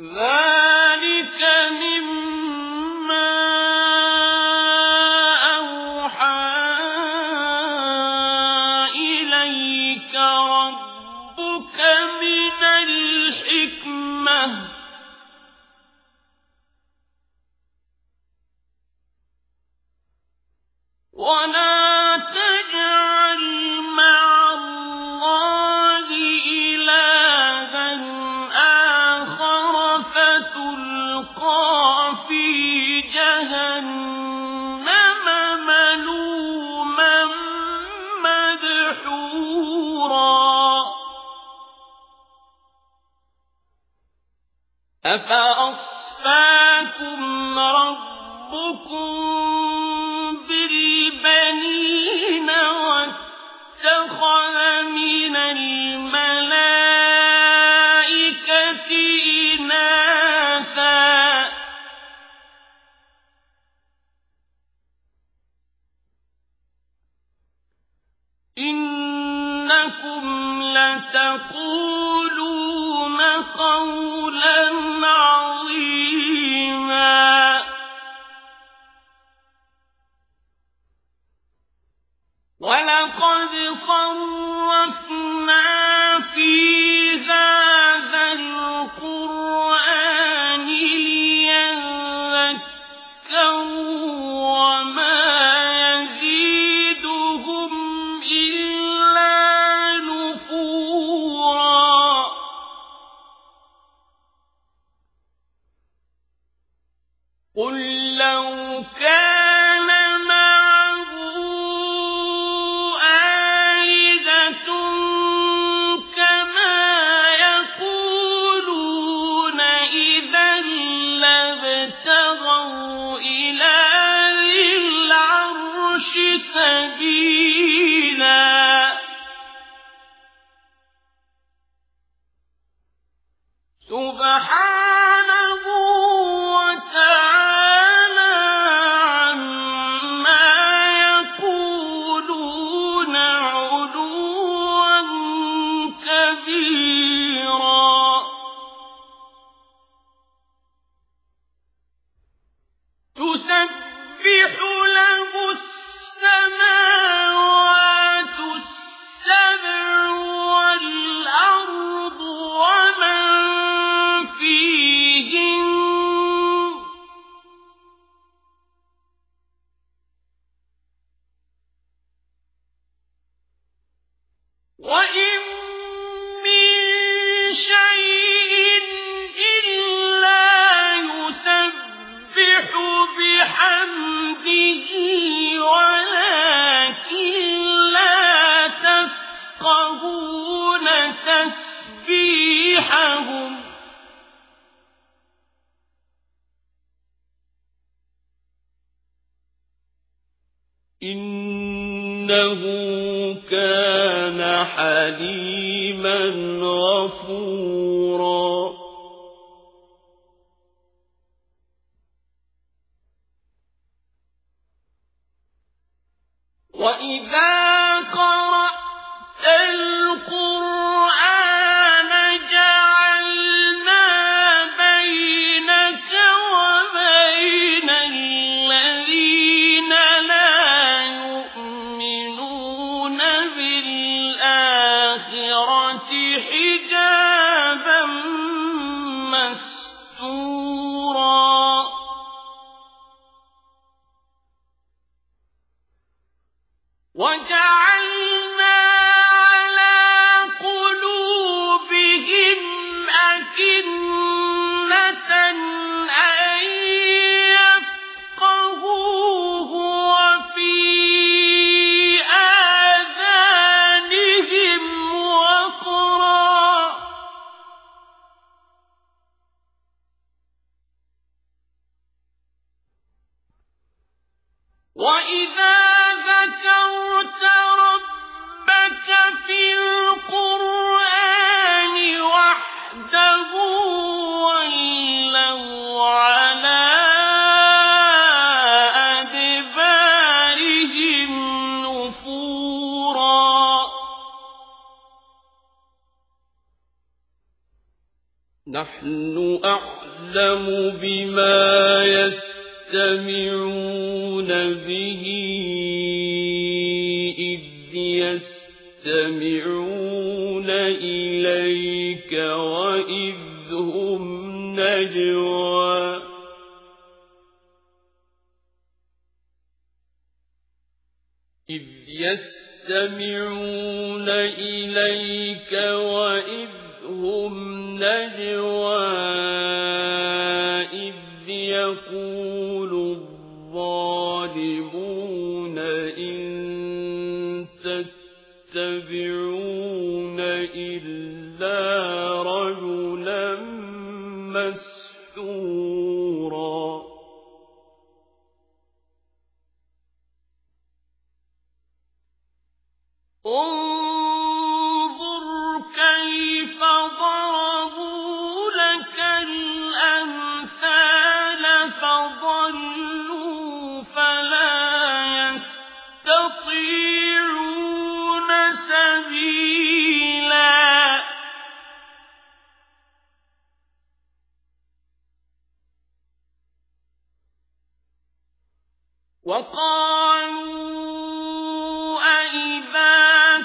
ذلك ربكم بالبنين واتخذ من الملائكة إنكم لتقولون قولا سبيل يفقهون تسبيحهم. إنه كان حليما غفورا. وإذا النَّاسِ نحن أعلم بما يستمعون به إذ يستمعون إليك وإذ هم نجوى. إذ يستمعون إليك وإذ هم نجوى إذ يقول الظالمون إن تتبعون إلا رجلا مسحورا سبيلا وقالوا أئذا